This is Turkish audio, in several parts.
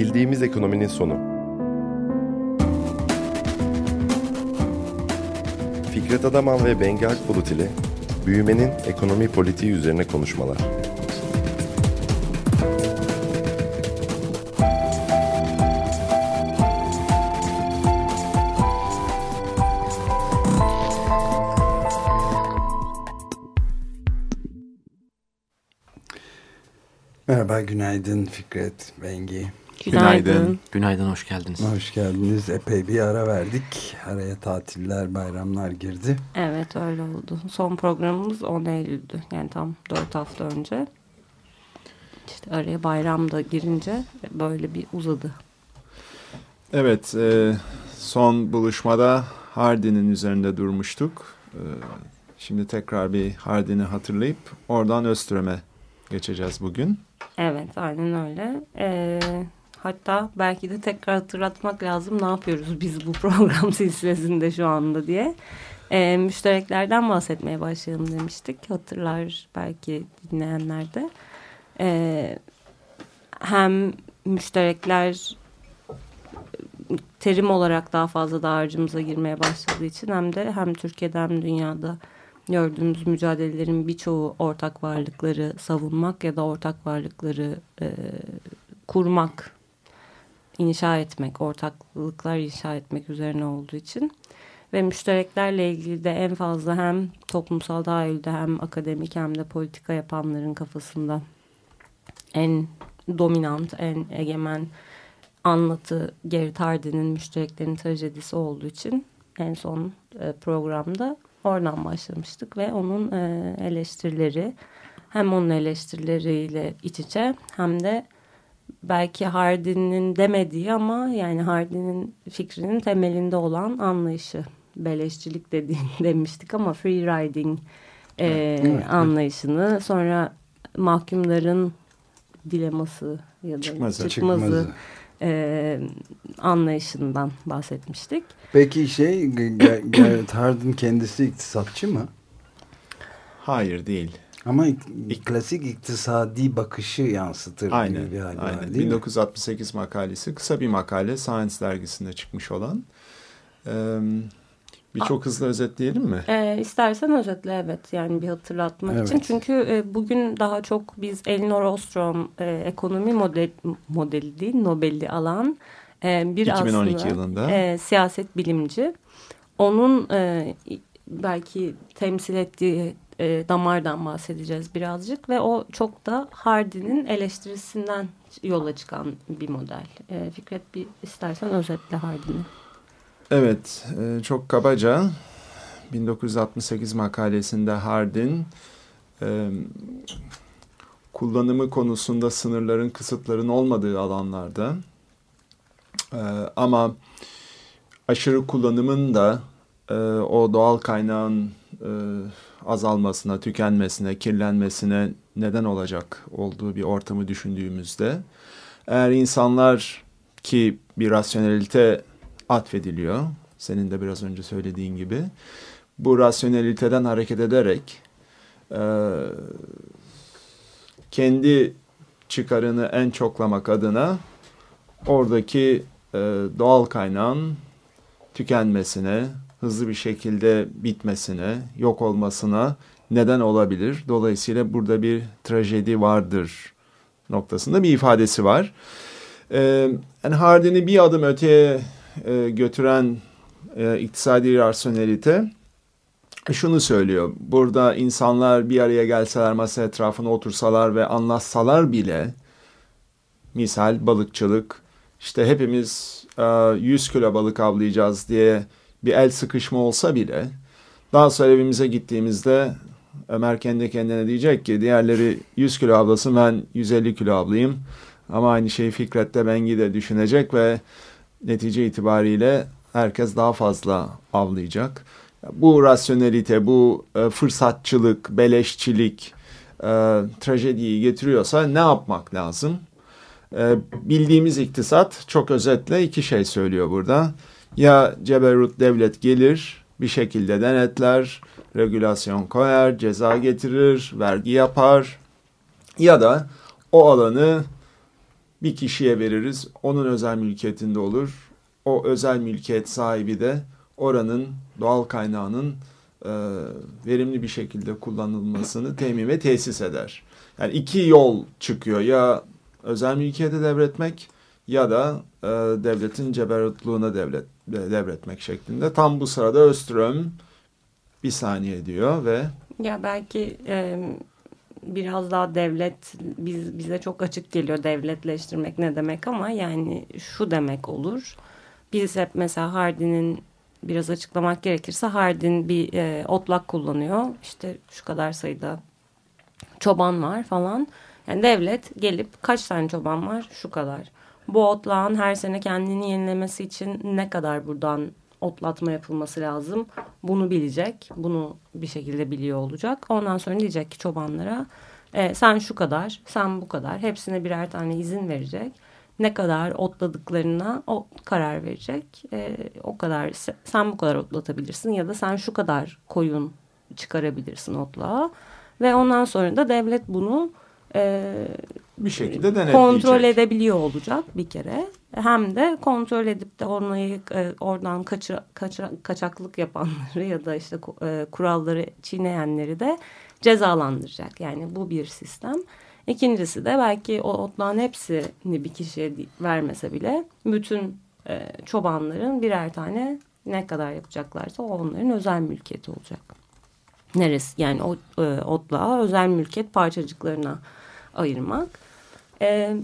Bildiğimiz ekonominin sonu. Fikret Adaman ve Bengi Akbulut ile büyümenin ekonomi politiği üzerine konuşmalar. Merhaba, günaydın Fikret, Bengi. Günaydın. Günaydın, hoş geldiniz. Hoş geldiniz. Epey bir ara verdik. Araya tatiller, bayramlar girdi. Evet, öyle oldu. Son programımız 10 Eylül'dü. Yani tam 4 hafta önce. İşte araya bayram da girince böyle bir uzadı. Evet, e, son buluşmada Hardin'in üzerinde durmuştuk. E, şimdi tekrar bir Hardin'i hatırlayıp oradan Öström'e geçeceğiz bugün. Evet, aynen öyle. Ee, hatta belki de tekrar hatırlatmak lazım ne yapıyoruz biz bu program silsilesinde şu anda diye. Ee, müştereklerden bahsetmeye başlayalım demiştik. Hatırlar belki dinleyenler de. Ee, hem müşterekler terim olarak daha fazla dağarcığımıza girmeye başladığı için hem de hem Türkiye'de hem dünyada gördüğümüz mücadelelerin birçoğu ortak varlıkları savunmak ya da ortak varlıkları e, kurmak, inşa etmek, ortaklıklar inşa etmek üzerine olduğu için. Ve müştereklerle ilgili de en fazla hem toplumsal tahayyülde hem akademik hem de politika yapanların kafasında en dominant, en egemen anlatı Gerrit Hardin'in müştereklerin trajedisi olduğu için en son e, programda Oradan başlamıştık ve onun e, eleştirileri hem onun eleştirileriyle iç içe hem de belki Hardin'in demediği ama yani Hardin'in fikrinin temelinde olan anlayışı beleşçilik dediğini demiştik ama free riding e, evet. anlayışını sonra mahkumların dileması ya da çıkmazı, çıkmazı, çıkmazı e, anlayışından bahsetmiştik. Peki şey Hardin kendisi iktisatçı mı? Hayır değil. Ama İk klasik iktisadi bakışı yansıtır aynen, gibi bir hali aynen. var değil 1968 mi? makalesi kısa bir makale Science dergisinde çıkmış olan. Ee, bir çok hızlı özetleyelim mi? E, istersen özetle evet yani bir hatırlatmak evet. için. Çünkü e, bugün daha çok biz Elinor Ostrom e, ekonomi model, modeli değil Nobel'i alan e, bir 2012 aslında yılında. E, siyaset bilimci. Onun e, belki temsil ettiği e, damardan bahsedeceğiz birazcık ve o çok da Hardin'in eleştirisinden yola çıkan bir model. E, Fikret bir istersen özetle Hardin'i. Evet, e, çok kabaca 1968 makalesinde Hardin e, kullanımı konusunda sınırların, kısıtların olmadığı alanlarda e, ama aşırı kullanımın da o doğal kaynağın azalmasına, tükenmesine, kirlenmesine neden olacak olduğu bir ortamı düşündüğümüzde eğer insanlar ki bir rasyonelite atfediliyor. Senin de biraz önce söylediğin gibi. Bu rasyoneliteden hareket ederek e, kendi çıkarını en çoklamak adına oradaki e, doğal kaynağın tükenmesine, hızlı bir şekilde bitmesine, yok olmasına neden olabilir. Dolayısıyla burada bir trajedi vardır noktasında bir ifadesi var. Ee, yani Hardin'i bir adım öteye e, götüren e, iktisadi rasyonelite şunu söylüyor. Burada insanlar bir araya gelseler masa etrafına otursalar ve anlatsalar bile misal balıkçılık işte hepimiz e, 100 kilo balık avlayacağız diye bir el sıkışma olsa bile daha sonra evimize gittiğimizde Ömer kendi kendine diyecek ki diğerleri 100 kilo avlasın ben 150 kilo avlayayım. Ama aynı şeyi Fikret'te Bengi de düşünecek ve netice itibariyle herkes daha fazla avlayacak. Bu rasyonelite, bu e, fırsatçılık, beleşçilik e, trajediyi getiriyorsa ne yapmak lazım? E, bildiğimiz iktisat çok özetle iki şey söylüyor burada. Ya ceberut devlet gelir, bir şekilde denetler, regülasyon koyar, ceza getirir, vergi yapar ya da o alanı bir kişiye veririz. Onun özel mülkiyetinde olur. O özel mülkiyet sahibi de oranın doğal kaynağının e, verimli bir şekilde kullanılmasını temin ve tesis eder. Yani iki yol çıkıyor. Ya özel mülkiyete devretmek ya da e, devletin ceberutluğuna devlet, devretmek şeklinde. Tam bu sırada Öström bir saniye diyor ve Ya belki e, biraz daha devlet biz bize çok açık geliyor devletleştirmek ne demek ama yani şu demek olur. Biz hep mesela Hardin'in biraz açıklamak gerekirse Hardin bir e, otlak kullanıyor. İşte şu kadar sayıda çoban var falan. Yani devlet gelip kaç tane çoban var? Şu kadar. Bu otlağın her sene kendini yenilemesi için ne kadar buradan otlatma yapılması lazım. Bunu bilecek. Bunu bir şekilde biliyor olacak. Ondan sonra diyecek ki çobanlara e, sen şu kadar, sen bu kadar. Hepsine birer tane izin verecek. Ne kadar otladıklarına o karar verecek. E, o kadar sen bu kadar otlatabilirsin ya da sen şu kadar koyun çıkarabilirsin otlağa. Ve ondan sonra da devlet bunu e, bir şekilde denetleyecek. Kontrol edebiliyor olacak bir kere. Hem de kontrol edip de orayı e, oradan kaçır, kaçır, kaçaklık yapanları ya da işte e, kuralları çiğneyenleri de cezalandıracak. Yani bu bir sistem. İkincisi de belki o otların hepsini bir kişiye vermese bile bütün e, çobanların birer tane ne kadar yapacaklarsa o onların özel mülkiyeti olacak. Neresi yani o e, özel mülkiyet parçacıklarına ayırmak. E,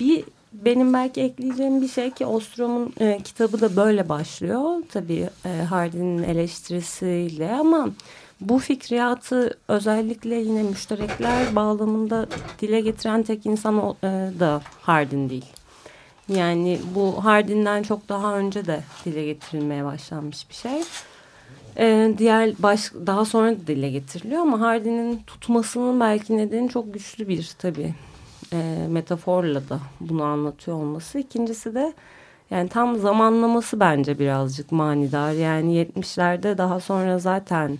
bir benim belki ekleyeceğim bir şey ki Ostrom'un e, kitabı da böyle başlıyor. Tabii e, Hardin'in eleştirisiyle ama bu fikriyatı özellikle yine müşterekler bağlamında dile getiren tek insan e, da Hardin değil. Yani bu Hardin'den çok daha önce de dile getirilmeye başlanmış bir şey. Ee, diğer baş, daha sonra da dile getiriliyor ama Hardin'in tutmasının belki nedeni çok güçlü bir tabii e, metaforla da bunu anlatıyor olması. İkincisi de yani tam zamanlaması bence birazcık manidar. Yani 70'lerde daha sonra zaten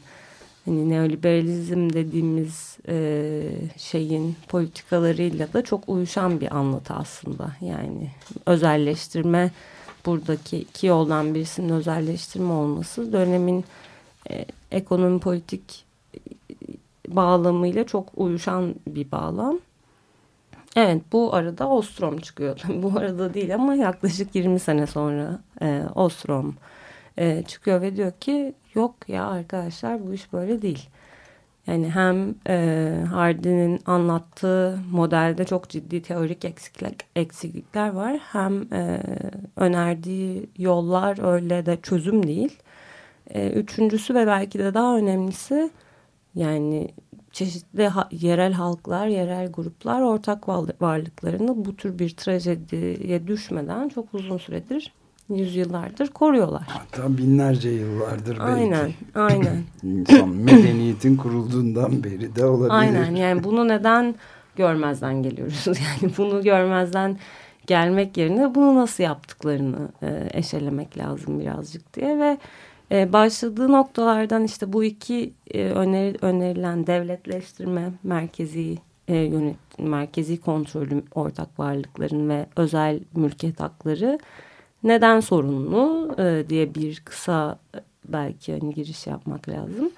hani neoliberalizm dediğimiz e, şeyin politikalarıyla da çok uyuşan bir anlatı aslında. Yani özelleştirme buradaki iki yoldan birisinin özelleştirme olması dönemin e, ekonomi politik bağlamıyla çok uyuşan bir bağlam. Evet bu arada Ostrom çıkıyor. bu arada değil ama yaklaşık 20 sene sonra e, Ostrom e, çıkıyor ve diyor ki yok ya arkadaşlar bu iş böyle değil. Yani hem e, Hardin'in anlattığı modelde çok ciddi teorik eksiklik, eksiklikler var. Hem e, önerdiği yollar öyle de çözüm değil. E, üçüncüsü ve belki de daha önemlisi yani çeşitli ha yerel halklar, yerel gruplar ortak varlıklarını bu tür bir trajediye düşmeden çok uzun süredir, yüzyıllardır koruyorlar. Hatta binlerce yıllardır belki. Aynen, aynen. İnsan medeniyetin kurulduğundan beri de olabilir. Aynen, yani bunu neden görmezden geliyoruz? Yani bunu görmezden gelmek yerine bunu nasıl yaptıklarını e, eşelemek lazım birazcık diye ve e, başladığı noktalardan işte bu iki e, öneri, önerilen devletleştirme, merkezi e, yönet, merkezi kontrolü ortak varlıkların ve özel mülkiyet hakları neden sorunlu e, diye bir kısa e, belki hani giriş yapmak lazım.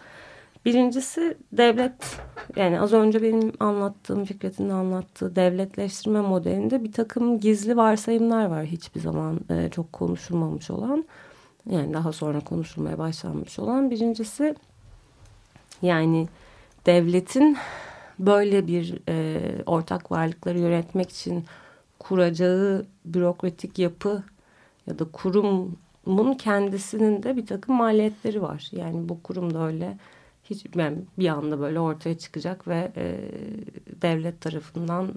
Birincisi devlet yani az önce benim anlattığım Fikret'in anlattığı devletleştirme modelinde bir takım gizli varsayımlar var hiçbir zaman e, çok konuşulmamış olan yani daha sonra konuşulmaya başlanmış olan birincisi yani devletin böyle bir e, ortak varlıkları yönetmek için kuracağı bürokratik yapı ya da kurumun kendisinin de bir takım maliyetleri var. Yani bu kurum da öyle hiç yani bir anda böyle ortaya çıkacak ve e, devlet tarafından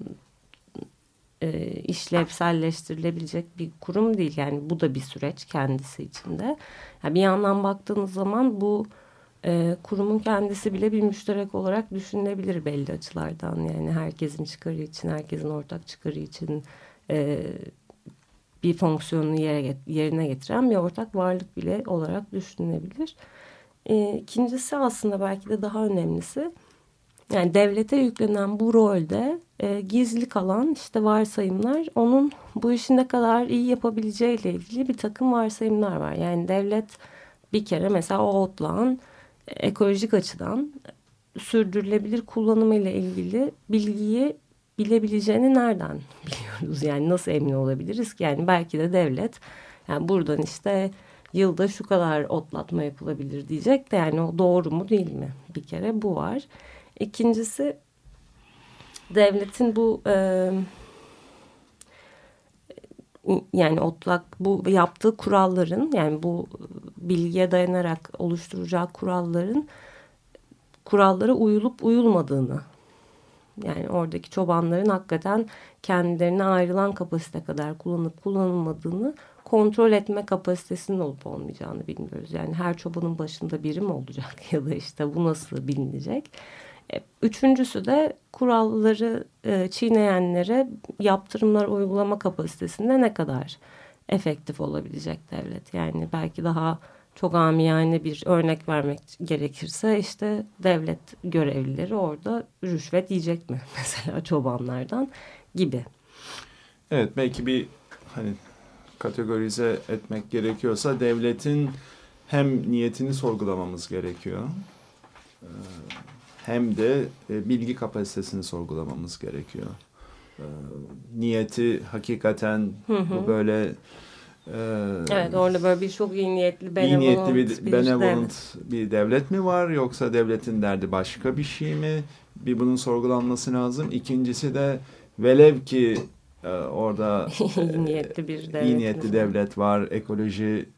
e, işlevselleştirilebilecek bir kurum değil. Yani bu da bir süreç kendisi içinde. Yani bir yandan baktığınız zaman bu e, kurumun kendisi bile bir müşterek olarak düşünülebilir belli açılardan. Yani herkesin çıkarı için, herkesin ortak çıkarı için e, bir fonksiyonunu yere, yerine getiren bir ortak varlık bile olarak düşünülebilir. E, ikincisi aslında belki de daha önemlisi yani devlete yüklenen bu rolde e, gizli kalan işte varsayımlar onun bu işi ne kadar iyi yapabileceğiyle ilgili bir takım varsayımlar var. Yani devlet bir kere mesela o otlağın ekolojik açıdan sürdürülebilir kullanımıyla ilgili bilgiyi bilebileceğini nereden biliyoruz? Yani nasıl emin olabiliriz ki? Yani belki de devlet yani buradan işte yılda şu kadar otlatma yapılabilir diyecek de yani o doğru mu değil mi? Bir kere bu var. İkincisi devletin bu e, yani otlak bu yaptığı kuralların yani bu bilgiye dayanarak oluşturacağı kuralların kurallara uyulup uyulmadığını yani oradaki çobanların hakikaten kendilerine ayrılan kapasite kadar kullanıp kullanılmadığını kontrol etme kapasitesinin olup olmayacağını bilmiyoruz. Yani her çobanın başında biri mi olacak ya da işte bu nasıl bilinecek? E, üçüncüsü de kuralları e, çiğneyenlere yaptırımlar uygulama kapasitesinde ne kadar efektif olabilecek devlet? Yani belki daha çok amiyane bir örnek vermek gerekirse işte devlet görevlileri orada rüşvet yiyecek mi mesela çobanlardan gibi. Evet belki bir hani kategorize etmek gerekiyorsa devletin hem niyetini sorgulamamız gerekiyor e, hem de e, bilgi kapasitesini sorgulamamız gerekiyor. E, niyeti hakikaten hı hı. bu böyle evet orada böyle bir çok iyi niyetli iyi niyetli bir, bir benevolent bir devlet mi var yoksa devletin derdi başka bir şey mi? Bir bunun sorgulanması lazım. İkincisi de velev ki orada iyi niyetli bir devlet, iyi niyetli devlet var, ekoloji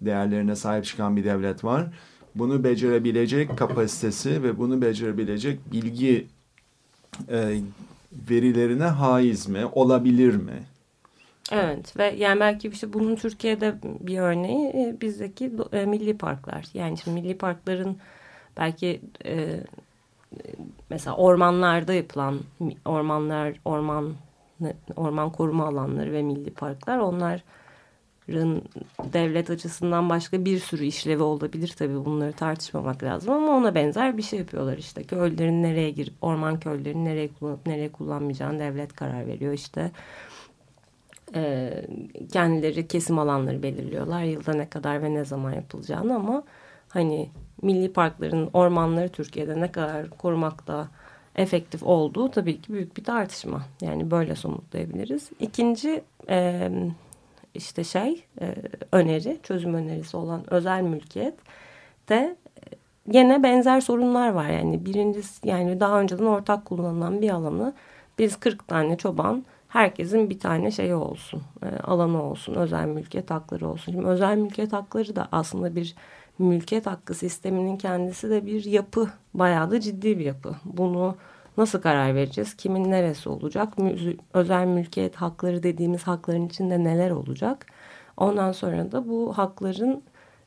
değerlerine sahip çıkan bir devlet var. Bunu becerebilecek kapasitesi ve bunu becerebilecek bilgi e, verilerine haiz mi, olabilir mi? Evet ve yani belki işte bunun Türkiye'de bir örneği e, bizdeki e, milli parklar. Yani şimdi milli parkların belki e, mesela ormanlarda yapılan ormanlar, orman orman koruma alanları ve milli parklar. Onların devlet açısından başka bir sürü işlevi olabilir tabii. Bunları tartışmamak lazım ama ona benzer bir şey yapıyorlar işte. Köylerin nereye girip orman köylerini nereye kullanıp nereye kullanmayacağını devlet karar veriyor. İşte e, kendileri kesim alanları belirliyorlar yılda ne kadar ve ne zaman yapılacağını ama hani milli parkların ormanları Türkiye'de ne kadar korumakta efektif olduğu tabii ki büyük bir tartışma. Yani böyle somutlayabiliriz. İkinci e, işte şey e, öneri, çözüm önerisi olan özel mülkiyet de yine benzer sorunlar var. Yani birincisi yani daha önceden ortak kullanılan bir alanı biz 40 tane çoban herkesin bir tane şeyi olsun, e, alanı olsun, özel mülkiyet hakları olsun. Şimdi özel mülkiyet hakları da aslında bir mülkiyet hakkı sisteminin kendisi de bir yapı, bayağı da ciddi bir yapı. Bunu nasıl karar vereceğiz? Kimin neresi olacak? Özel mülkiyet hakları dediğimiz hakların içinde neler olacak? Ondan sonra da bu hakların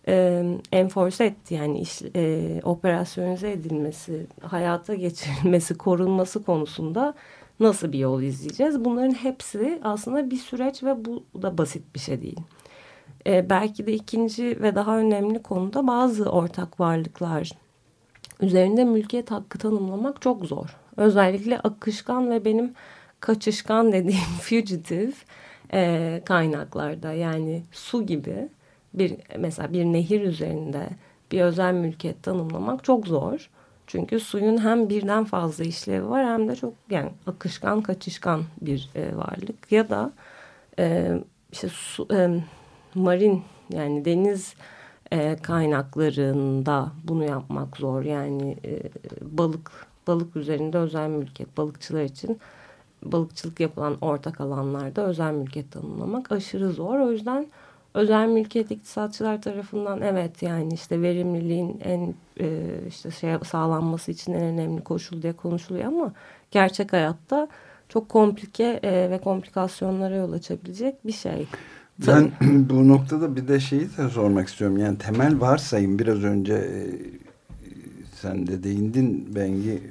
e, enforce etti yani iş, e, operasyonize edilmesi, hayata geçirilmesi, korunması konusunda nasıl bir yol izleyeceğiz? Bunların hepsi aslında bir süreç ve bu da basit bir şey değil. Ee, belki de ikinci ve daha önemli konuda bazı ortak varlıklar üzerinde mülkiyet hakkı tanımlamak çok zor. Özellikle akışkan ve benim kaçışkan dediğim fugitive e, kaynaklarda yani su gibi bir mesela bir nehir üzerinde bir özel mülkiyet tanımlamak çok zor. Çünkü suyun hem birden fazla işlevi var hem de çok yani akışkan kaçışkan bir e, varlık ya da e, işte su, e, marin yani deniz e, kaynaklarında bunu yapmak zor. Yani e, balık balık üzerinde özel mülkiyet. Balıkçılar için balıkçılık yapılan ortak alanlarda özel mülkiyet tanımlamak aşırı zor. O yüzden özel mülkiyet iktisatçılar tarafından evet yani işte verimliliğin en e, işte şey sağlanması için en önemli koşul diye konuşuluyor ama gerçek hayatta çok komplike e, ve komplikasyonlara yol açabilecek bir şey. Ben bu noktada bir de şeyi de sormak istiyorum. Yani temel varsayım biraz önce e, sen de değindin Bengi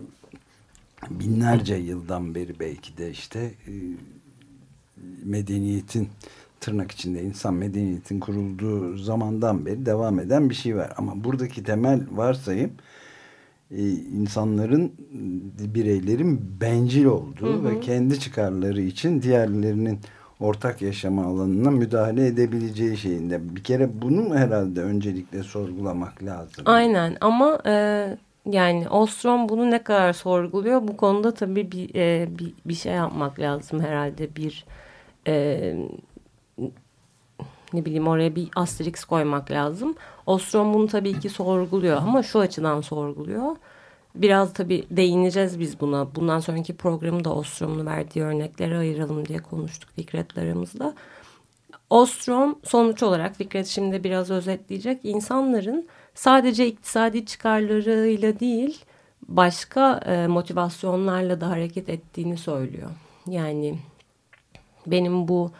binlerce yıldan beri belki de işte e, medeniyetin tırnak içinde insan medeniyetin kurulduğu zamandan beri devam eden bir şey var. Ama buradaki temel varsayım e, insanların bireylerin bencil olduğu Hı hı. ve kendi çıkarları için diğerlerinin ortak yaşama alanına müdahale edebileceği şeyinde. Bir kere bunu herhalde öncelikle sorgulamak lazım. Aynen ama e, yani Ostrom bunu ne kadar sorguluyor bu konuda tabii bir, e, bir, bir şey yapmak lazım herhalde bir e, ne bileyim oraya bir asterix koymak lazım. Ostrom bunu tabii ki sorguluyor ama şu açıdan sorguluyor. Biraz tabii değineceğiz biz buna. Bundan sonraki programda Ostrom'un verdiği örnekleri ayıralım diye konuştuk Fikret'le aramızda. Ostrom sonuç olarak Fikret şimdi biraz özetleyecek. İnsanların sadece iktisadi çıkarlarıyla değil başka e, motivasyonlarla da hareket ettiğini söylüyor. Yani benim bu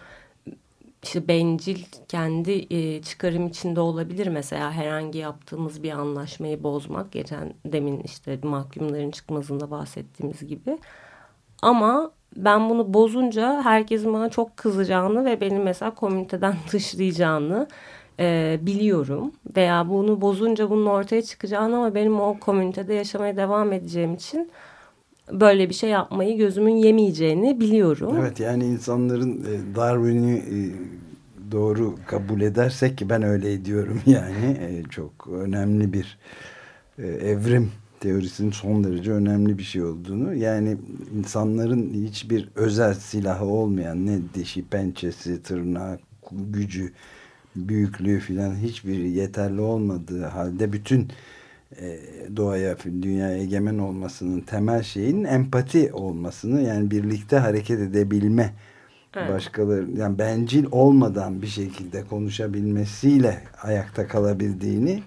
işte bencil kendi e, çıkarım içinde olabilir. Mesela herhangi yaptığımız bir anlaşmayı bozmak. Geçen demin işte mahkumların çıkmazında bahsettiğimiz gibi. Ama ben bunu bozunca herkesin bana çok kızacağını ve beni mesela komüniteden dışlayacağını e, biliyorum. Veya bunu bozunca bunun ortaya çıkacağını ama benim o komünitede yaşamaya devam edeceğim için böyle bir şey yapmayı gözümün yemeyeceğini biliyorum. Evet yani insanların e, Darwin'i e, doğru kabul edersek ki ben öyle ediyorum yani e, çok önemli bir evrim teorisinin son derece önemli bir şey olduğunu yani insanların hiçbir özel silahı olmayan ne dişi pençesi tırnağı gücü büyüklüğü filan hiçbir yeterli olmadığı halde bütün doğaya, dünyaya egemen olmasının temel şeyin empati olmasını yani birlikte hareket edebilme Evet. başkaları yani bencil olmadan bir şekilde konuşabilmesiyle ayakta kalabildiğini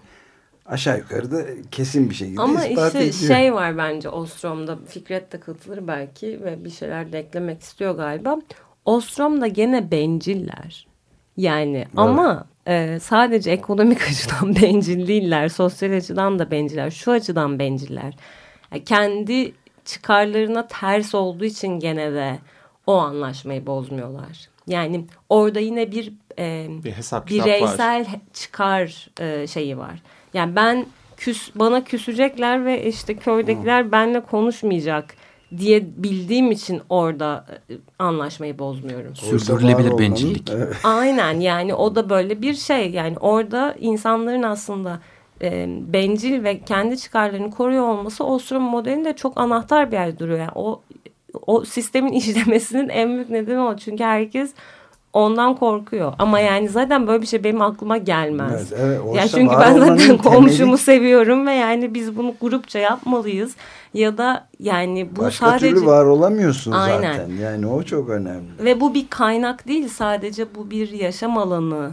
aşağı yukarı da kesin bir şekilde Ama ispat işte ediyor. şey var bence Ostrom'da Fikret de katılır belki ve bir şeyler de eklemek istiyor galiba. Ostrom'da gene benciller. Yani ama e, sadece ekonomik açıdan bencil değiller. Sosyal açıdan da benciller. Şu açıdan benciller. Yani kendi çıkarlarına ters olduğu için gene de o anlaşmayı bozmuyorlar. Yani orada yine bir e, Bir hesap kitap var. bireysel çıkar e, şeyi var. Yani ben küs bana küsecekler ve işte köydekiler benle konuşmayacak diye bildiğim için orada e, anlaşmayı bozmuyorum. Sürdürülebilir bencillik. Evet. Aynen yani o da böyle bir şey yani orada insanların aslında e, bencil ve kendi çıkarlarını koruyor olması Ostrom modelinde çok anahtar bir yerde duruyor. Yani o o sistemin işlemesinin en büyük nedeni o. Çünkü herkes ondan korkuyor. Ama yani zaten böyle bir şey benim aklıma gelmez. Evet, evet. Yani çünkü ben zaten komşumu temeli- seviyorum ve yani biz bunu grupça yapmalıyız. Ya da yani bu Başka sadece türlü var olamıyorsun Aynen. zaten. Yani o çok önemli. ve bu bir kaynak değil sadece bu bir yaşam alanı.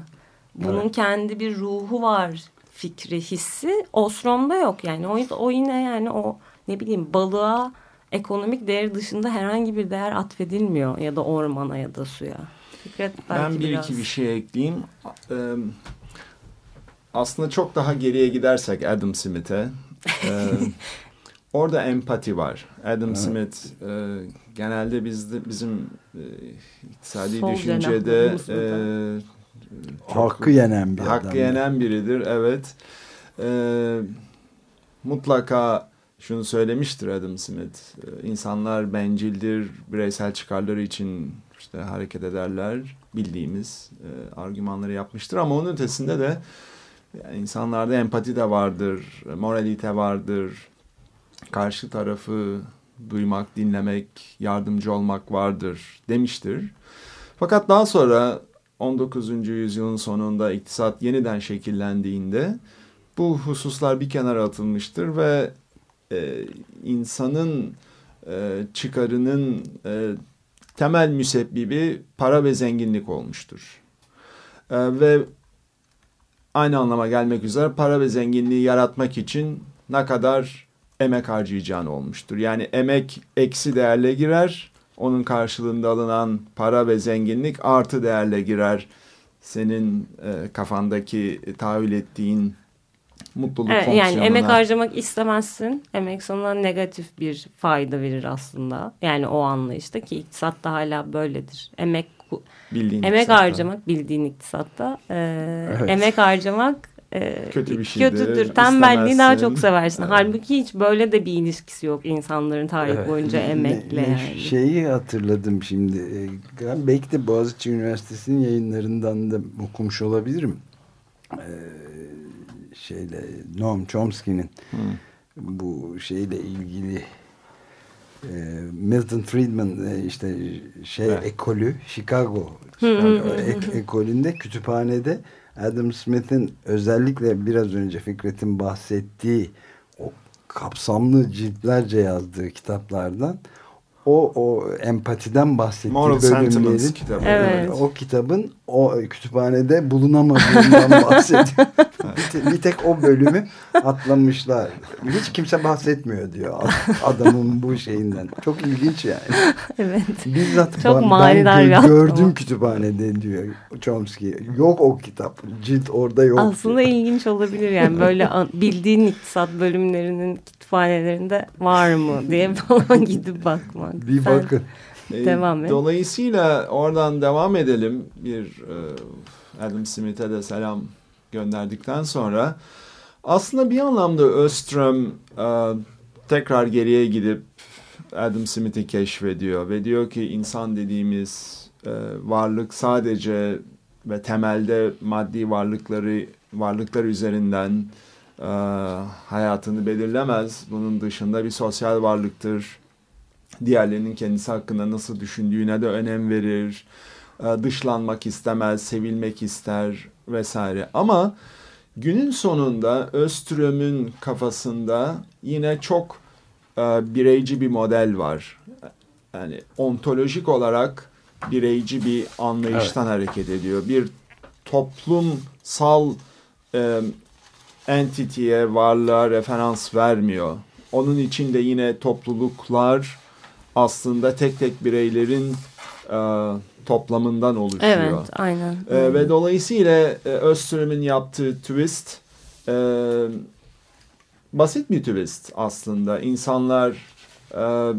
Bunun Evet. kendi bir ruhu var fikri hissi Ostrom'da yok yani o, o yine yani o ne bileyim balığa ekonomik değer dışında herhangi bir değer atfedilmiyor ya da ormana ya da suya. Fikret belki Ben bir biraz. iki bir şey ekleyeyim. Ee, aslında çok daha geriye gidersek Adam Smith'e e, orada empati var. Adam Smith e, genelde bizde bizim e, iktisadi Sol düşüncede e, çok- Hakkı yenen bir hakkı adam. yenen biridir. Evet. Ee, mutlaka şunu söylemiştir Adam Smith. Ee, İnsanlar bencildir, bireysel çıkarları için işte hareket ederler. Bildiğimiz e, argümanları yapmıştır ama onun ötesinde de yani insanlarda empati de vardır, moralite vardır. Karşı tarafı duymak, dinlemek, yardımcı olmak vardır demiştir. Fakat daha sonra 19. yüzyılın sonunda iktisat yeniden şekillendiğinde bu hususlar bir kenara atılmıştır ve e, insanın e, çıkarının e, temel müsebbibi para ve zenginlik olmuştur. E, ve aynı anlama gelmek üzere para ve zenginliği yaratmak için ne kadar emek harcayacağını olmuştur. Yani emek eksi değerle girer, onun karşılığında alınan para ve zenginlik artı değerle girer. Senin e, kafandaki e, tahayyül ettiğin mutluluk Evet, fonksiyonuna. yani emek harcamak istemezsin. Emek sana negatif bir fayda verir aslında. Yani o anlayışta ki iktisatta hala böyledir. Emek bildiğin emek iktisatta. harcamak bildiğin iktisatta e, Evet. emek harcamak e, Kötü bir şeydir, kötüdür. Tembelliği daha çok seversin. Evet. Halbuki hiç böyle de bir ilişkisi yok insanların tarih Evet. boyunca emekle ne- yani. Şeyi hatırladım şimdi. Ee, Belki de Boğaziçi Üniversitesi'nin yayınlarından da okumuş olabilirim. Ee, şeyle Noam Chomsky'nin Hı. bu şeyle ilgili e, Milton Friedman e, işte şey Evet. ekolü Chicago, ek- ekolünde kütüphanede Adam Smith'in özellikle biraz önce Fikret'in bahsettiği o kapsamlı ciltlerce yazdığı kitaplardan o o empatiden bahsettiği Moral bölümlerin kitabı. Evet. o kitabın o kütüphanede bulunamadığından bahsediyor. bir, bir tek o bölümü atlamışlar. Hiç kimse bahsetmiyor diyor adamın bu şeyinden. Çok ilginç yani. Evet. Bizzat Çok ben- ben gördüm atlama. kütüphanede diyor Chomsky. Yok o kitap. Cilt orada yok. Aslında diyor. ilginç olabilir yani böyle bildiğin iktisat bölümlerinin kütüphanelerinde var mı diye falan gidip bakmak. Bir Sen- bakın. E, Devam et. Dolayısıyla oradan devam edelim. Bir e, Adam Smith'e de selam gönderdikten sonra aslında bir anlamda Öström e, tekrar geriye gidip Adam Smith'i keşfediyor ve diyor ki insan dediğimiz e, varlık sadece ve temelde maddi varlıkları varlıklar üzerinden e, hayatını belirlemez. Bunun dışında bir sosyal varlıktır diğerlerinin kendisi hakkında nasıl düşündüğüne de önem verir. Ee, Dışlanmak istemez, sevilmek ister vesaire. Ama günün sonunda Öström'ün kafasında yine çok e, bireyci bir model var. Yani ontolojik olarak bireyci bir anlayıştan hareket ediyor. Bir toplumsal e, entity'ye, varlığa referans vermiyor. Onun için de yine topluluklar aslında tek tek bireylerin e, toplamından oluşuyor. Evet aynen. E, ve dolayısıyla e, Öztürk'ün yaptığı twist e, basit bir twist aslında. İnsanlar e,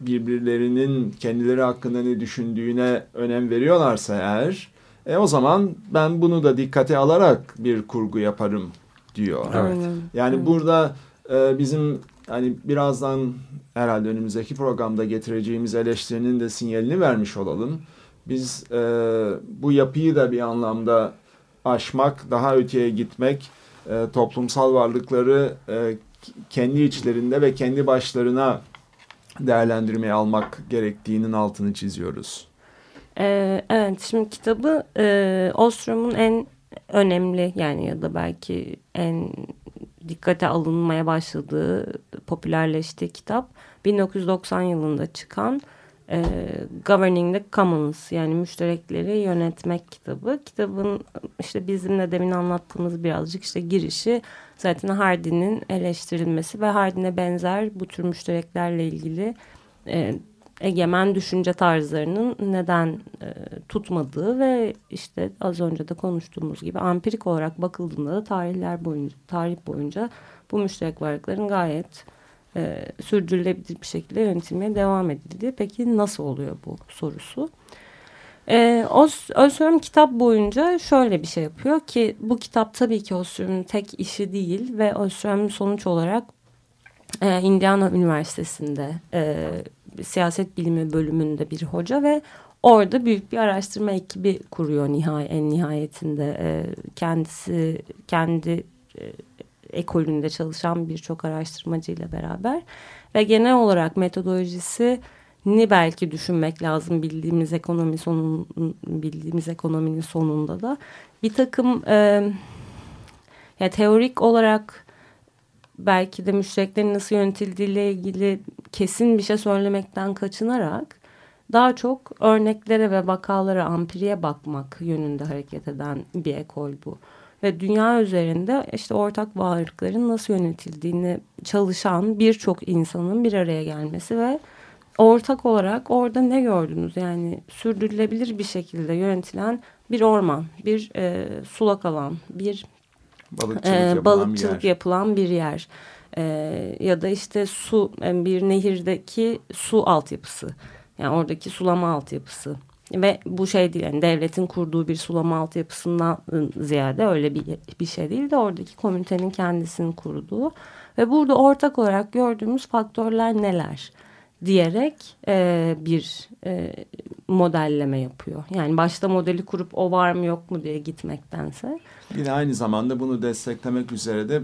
birbirlerinin kendileri hakkında ne düşündüğüne önem veriyorlarsa eğer e, o zaman ben bunu da dikkate alarak bir kurgu yaparım diyor. Aynen. Yani Evet. burada e, bizim hani birazdan herhalde önümüzdeki programda getireceğimiz eleştirinin de sinyalini vermiş olalım. Biz e, bu yapıyı da bir anlamda aşmak, daha öteye gitmek, e, toplumsal varlıkları e, kendi içlerinde ve kendi başlarına değerlendirmeye almak gerektiğinin altını çiziyoruz. Ee, evet şimdi kitabı e, Ostrom'un en önemli yani ya da belki en dikkate alınmaya başladığı popülerleştiği kitap 1990 yılında çıkan e, Governing the Commons yani müşterekleri yönetmek kitabı. Kitabın işte bizim de demin anlattığımız birazcık işte girişi zaten Hardy'nin eleştirilmesi ve Hardy'ne benzer bu tür müştereklerle ilgili e, egemen düşünce tarzlarının neden e, tutmadığı ve işte az önce de konuştuğumuz gibi ampirik olarak bakıldığında da tarihler boyunca tarih boyunca bu müşterek varlıkların gayet e, sürdürülebilir bir şekilde yönetilmeye devam edildi. Peki nasıl oluyor bu sorusu? Ee, Özsürüm kitap boyunca şöyle bir şey yapıyor ki bu kitap tabii ki Özsürüm'ün tek işi değil ve Özsürüm sonuç olarak e, Indiana Üniversitesi'nde e, siyaset bilimi bölümünde bir hoca ve orada büyük bir araştırma ekibi kuruyor nihai, en nihayetinde. E, kendisi kendi e, ekolünde çalışan birçok araştırmacıyla beraber ve genel olarak metodolojisi ni belki düşünmek lazım bildiğimiz ekonomi sonun bildiğimiz ekonominin sonunda da. Bir takım e, ya teorik olarak belki de müştereklerin nasıl yönetildiğiyle ilgili kesin bir şey söylemekten kaçınarak daha çok örneklere ve vakalara, ampiriye bakmak yönünde hareket eden bir ekol bu. Ve dünya üzerinde işte ortak varlıkların nasıl yönetildiğini çalışan birçok insanın bir araya gelmesi ve ortak olarak orada ne gördünüz? Yani sürdürülebilir bir şekilde yönetilen bir orman, bir e, sulak alan, bir Balıkçılık, e, yapılan balıkçılık bir yer. yapılan bir yer. E, ya da işte su, e, bir nehirdeki su altyapısı. Yani oradaki sulama altyapısı. ve bu şey değil yani devletin kurduğu bir sulama altyapısından ziyade öyle bir, bir şey değil de oradaki komünitenin kendisinin kurduğu ve burada ortak olarak gördüğümüz faktörler neler diyerek e, bir e, modelleme yapıyor. Yani başta modeli kurup o var mı yok mu diye gitmektense. Yine aynı zamanda bunu desteklemek üzere de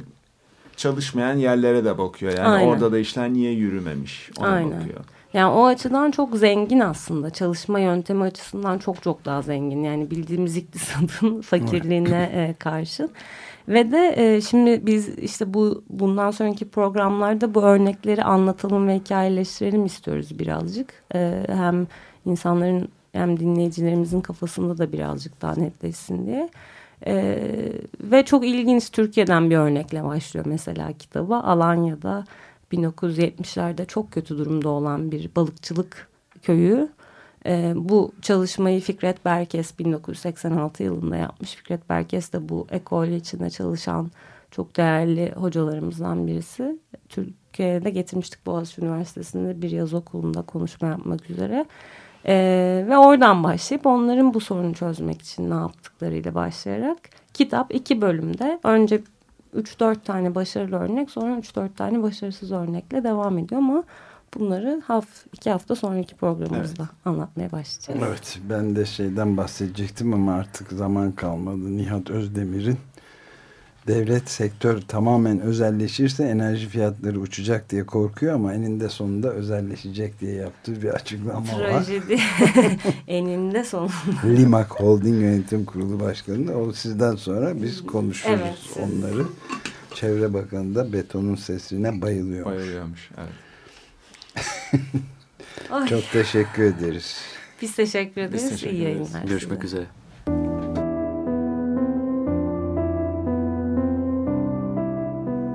çalışmayan yerlere de bakıyor. Yani Aynen. orada da işler niye yürümemiş ona Aynen. bakıyor. Yani o açıdan çok zengin aslında. Çalışma yöntemi açısından çok çok daha zengin. Yani bildiğimiz iktisadın fakirliğine e, karşı. Ve de e, şimdi biz işte bu bundan sonraki programlarda bu örnekleri anlatalım ve hikayeleştirelim istiyoruz birazcık. E, hem insanların hem dinleyicilerimizin kafasında da birazcık daha netleşsin diye. Ee, ve çok ilginç Türkiye'den bir örnekle başlıyor mesela kitabı. Alanya'da 1970'lerde çok kötü durumda olan bir balıkçılık köyü. Ee, bu çalışmayı Fikret Berkes 1986 yılında yapmış. Fikret Berkes de bu ekol içinde çalışan çok değerli hocalarımızdan birisi. Türkiye'de getirmiştik Boğaziçi Üniversitesi'nde bir yaz okulunda konuşma yapmak üzere. Ee, ve oradan başlayıp onların bu sorunu çözmek için ne yaptıklarıyla başlayarak kitap iki bölümde önce 3-4 tane başarılı örnek sonra 3-4 tane başarısız örnekle devam ediyor ama bunları haf iki hafta sonraki programımızda evet. anlatmaya başlayacağız. Evet ben de şeyden bahsedecektim ama artık zaman kalmadı. Nihat Özdemir'in devlet sektör tamamen özelleşirse enerji fiyatları uçacak diye korkuyor ama eninde sonunda özelleşecek diye yaptığı bir açıklama Trajedi. var. eninde sonunda. Limak Holding Yönetim Kurulu Başkanı. O sizden sonra biz konuşuruz Evet, siz- onları. Çevre Bakanı da betonun sesine bayılıyor. Bayılıyormuş. Evet. Çok teşekkür ederiz. biz teşekkür ederiz. teşekkür İyi ederiz. yayınlar. Görüşmek size. üzere.